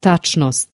Tačnost.